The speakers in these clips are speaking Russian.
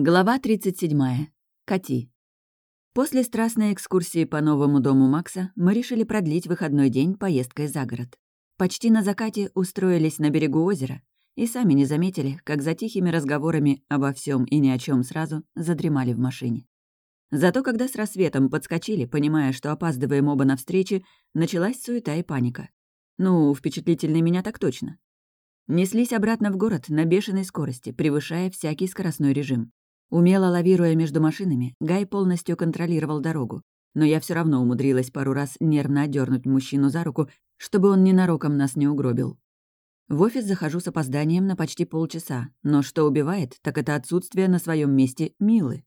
Глава 37. Кати. После страстной экскурсии по новому дому Макса мы решили продлить выходной день поездкой за город. Почти на закате устроились на берегу озера и сами не заметили, как за тихими разговорами обо всем и ни о чем сразу задремали в машине. Зато когда с рассветом подскочили, понимая, что опаздываем оба на встречи, началась суета и паника. Ну, впечатлительный меня так точно. Неслись обратно в город на бешеной скорости, превышая всякий скоростной режим. Умело лавируя между машинами, Гай полностью контролировал дорогу, но я все равно умудрилась пару раз нервно отдернуть мужчину за руку, чтобы он ненароком нас не угробил. В офис захожу с опозданием на почти полчаса, но что убивает, так это отсутствие на своем месте Милы.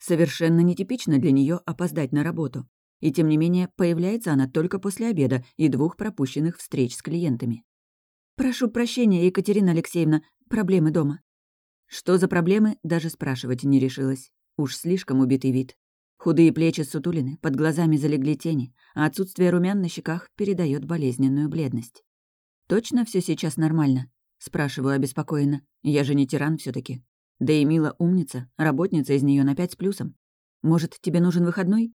Совершенно нетипично для нее опоздать на работу. И тем не менее, появляется она только после обеда и двух пропущенных встреч с клиентами. «Прошу прощения, Екатерина Алексеевна, проблемы дома». Что за проблемы, даже спрашивать не решилась. Уж слишком убитый вид. Худые плечи сутулины, под глазами залегли тени, а отсутствие румян на щеках передает болезненную бледность. «Точно все сейчас нормально?» — спрашиваю обеспокоенно. «Я же не тиран все таки Да и Мила умница, работница из нее на пять с плюсом. Может, тебе нужен выходной?»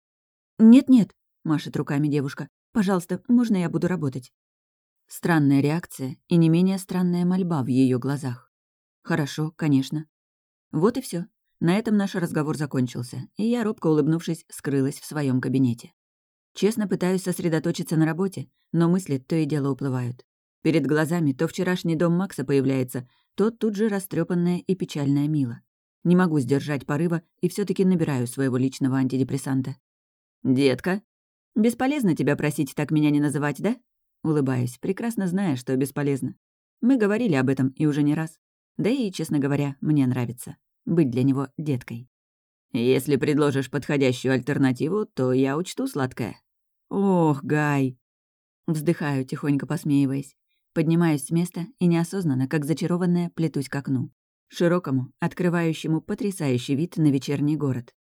«Нет-нет», — машет руками девушка. «Пожалуйста, можно я буду работать?» Странная реакция и не менее странная мольба в ее глазах. «Хорошо, конечно». Вот и все. На этом наш разговор закончился, и я, робко улыбнувшись, скрылась в своем кабинете. Честно пытаюсь сосредоточиться на работе, но мысли то и дело уплывают. Перед глазами то вчерашний дом Макса появляется, то тут же растрепанная и печальная Мила. Не могу сдержать порыва и все таки набираю своего личного антидепрессанта. «Детка, бесполезно тебя просить так меня не называть, да?» Улыбаюсь, прекрасно зная, что бесполезно. Мы говорили об этом и уже не раз. Да и, честно говоря, мне нравится быть для него деткой. Если предложишь подходящую альтернативу, то я учту сладкое. Ох, Гай. Вздыхаю, тихонько посмеиваясь. Поднимаюсь с места и неосознанно, как зачарованная, плетусь к окну. Широкому, открывающему потрясающий вид на вечерний город.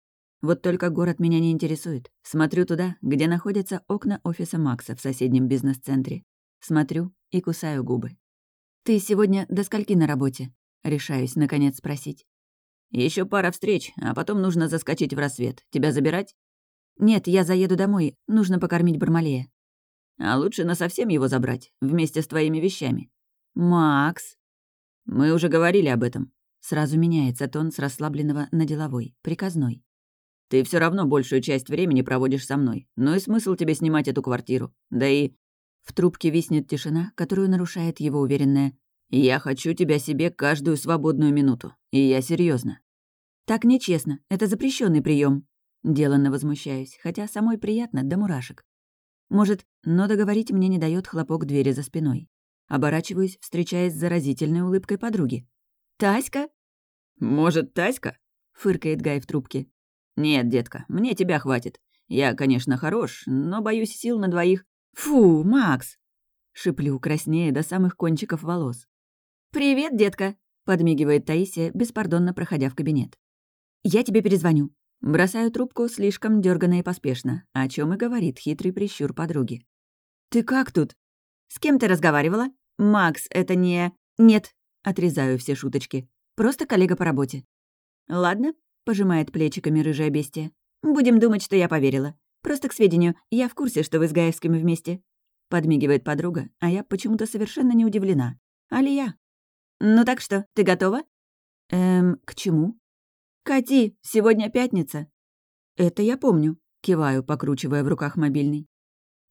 Вот только город меня не интересует. Смотрю туда, где находятся окна офиса Макса в соседнем бизнес-центре. Смотрю и кусаю губы. «Ты сегодня до скольки на работе?» Решаюсь, наконец, спросить. Еще пара встреч, а потом нужно заскочить в рассвет. Тебя забирать?» «Нет, я заеду домой. Нужно покормить Бармалея». «А лучше насовсем его забрать, вместе с твоими вещами». «Макс!» «Мы уже говорили об этом». Сразу меняется тон с расслабленного на деловой, приказной. «Ты все равно большую часть времени проводишь со мной. Ну и смысл тебе снимать эту квартиру? Да и...» В трубке виснет тишина, которую нарушает его уверенное я хочу тебя себе каждую свободную минуту. И я серьезно. Так нечестно. Это запрещенный прием. Деланно возмущаюсь, хотя самой приятно до мурашек. Может, но договорить мне не дает хлопок двери за спиной. Оборачиваюсь, встречаясь с заразительной улыбкой подруги. «Таська?» «Может, Таська?» — фыркает Гай в трубке. «Нет, детка, мне тебя хватит. Я, конечно, хорош, но боюсь сил на двоих». «Фу, Макс!» — шиплю, краснее до самых кончиков волос. «Привет, детка!» — подмигивает Таисия, беспардонно проходя в кабинет. «Я тебе перезвоню». Бросаю трубку слишком дёрганно и поспешно, о чем и говорит хитрый прищур подруги. «Ты как тут?» «С кем ты разговаривала?» «Макс, это не...» «Нет», — отрезаю все шуточки. «Просто коллега по работе». «Ладно», — пожимает плечиками рыжая бестия. «Будем думать, что я поверила. Просто к сведению, я в курсе, что вы с Гаевским вместе». Подмигивает подруга, а я почему-то совершенно не удивлена. Алия. «Ну так что, ты готова?» «Эм, к чему?» «Кати, сегодня пятница». «Это я помню», — киваю, покручивая в руках мобильный.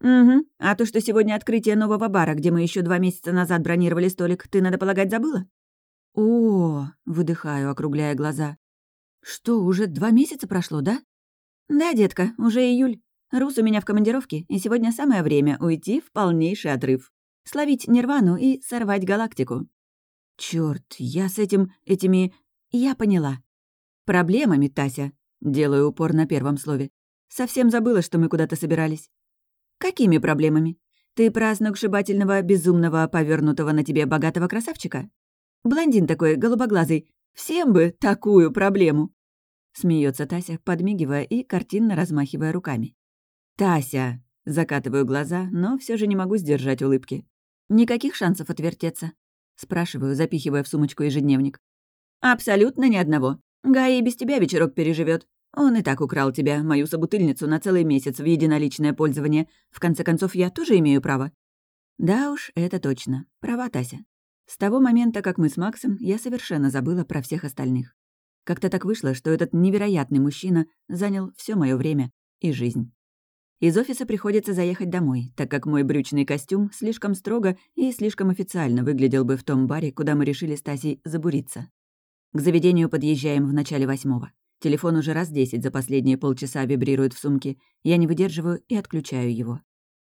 «Угу. А то, что сегодня открытие нового бара, где мы еще два месяца назад бронировали столик, ты, надо полагать, забыла?» «О!» — выдыхаю, округляя глаза. «Что, уже два месяца прошло, да?» «Да, детка, уже июль. Рус у меня в командировке, и сегодня самое время уйти в полнейший отрыв. Словить нирвану и сорвать галактику. Черт, я с этим, этими... Я поняла. Проблемами, Тася. Делаю упор на первом слове. Совсем забыла, что мы куда-то собирались. Какими проблемами? Ты про сногсшибательного, безумного, повернутого на тебе богатого красавчика? Блондин такой, голубоглазый. Всем бы такую проблему. Смеется Тася, подмигивая и картинно размахивая руками. «Тася!» Закатываю глаза, но все же не могу сдержать улыбки. Никаких шансов отвертеться. Спрашиваю, запихивая в сумочку ежедневник. «Абсолютно ни одного. Гай и без тебя вечерок переживет. Он и так украл тебя, мою собутыльницу, на целый месяц в единоличное пользование. В конце концов, я тоже имею право». Да уж, это точно. Права Тася. С того момента, как мы с Максом, я совершенно забыла про всех остальных. Как-то так вышло, что этот невероятный мужчина занял все мое время и жизнь. Из офиса приходится заехать домой, так как мой брючный костюм слишком строго и слишком официально выглядел бы в том баре, куда мы решили с забуриться. К заведению подъезжаем в начале восьмого. Телефон уже раз десять за последние полчаса вибрирует в сумке. Я не выдерживаю и отключаю его.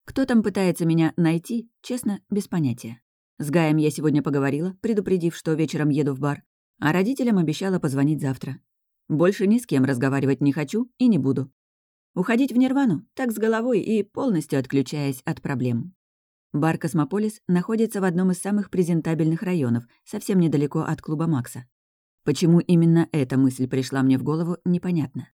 Кто там пытается меня найти, честно, без понятия. С Гаем я сегодня поговорила, предупредив, что вечером еду в бар, а родителям обещала позвонить завтра. Больше ни с кем разговаривать не хочу и не буду. Уходить в нирвану, так с головой и полностью отключаясь от проблем. Бар «Космополис» находится в одном из самых презентабельных районов, совсем недалеко от клуба Макса. Почему именно эта мысль пришла мне в голову, непонятно.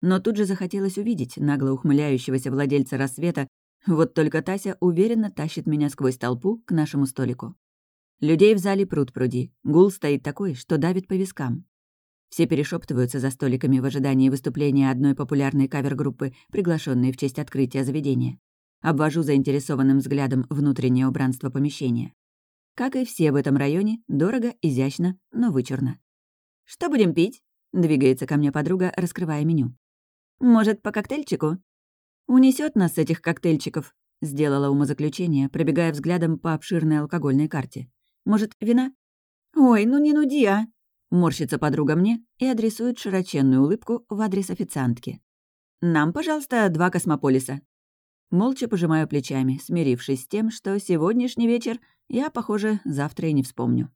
Но тут же захотелось увидеть нагло ухмыляющегося владельца рассвета, вот только Тася уверенно тащит меня сквозь толпу к нашему столику. Людей в зале пруд пруди. Гул стоит такой, что давит по вискам. Все перешептываются за столиками в ожидании выступления одной популярной кавер-группы, приглашенной в честь открытия заведения. Обвожу заинтересованным взглядом внутреннее убранство помещения. Как и все в этом районе, дорого, изящно, но вычурно. «Что будем пить?» — двигается ко мне подруга, раскрывая меню. «Может, по коктейльчику?» Унесет нас с этих коктейльчиков», — сделала умозаключение, пробегая взглядом по обширной алкогольной карте. «Может, вина?» «Ой, ну не нуди, а!» Морщится подруга мне и адресует широченную улыбку в адрес официантки. «Нам, пожалуйста, два космополиса». Молча пожимаю плечами, смирившись с тем, что сегодняшний вечер я, похоже, завтра и не вспомню.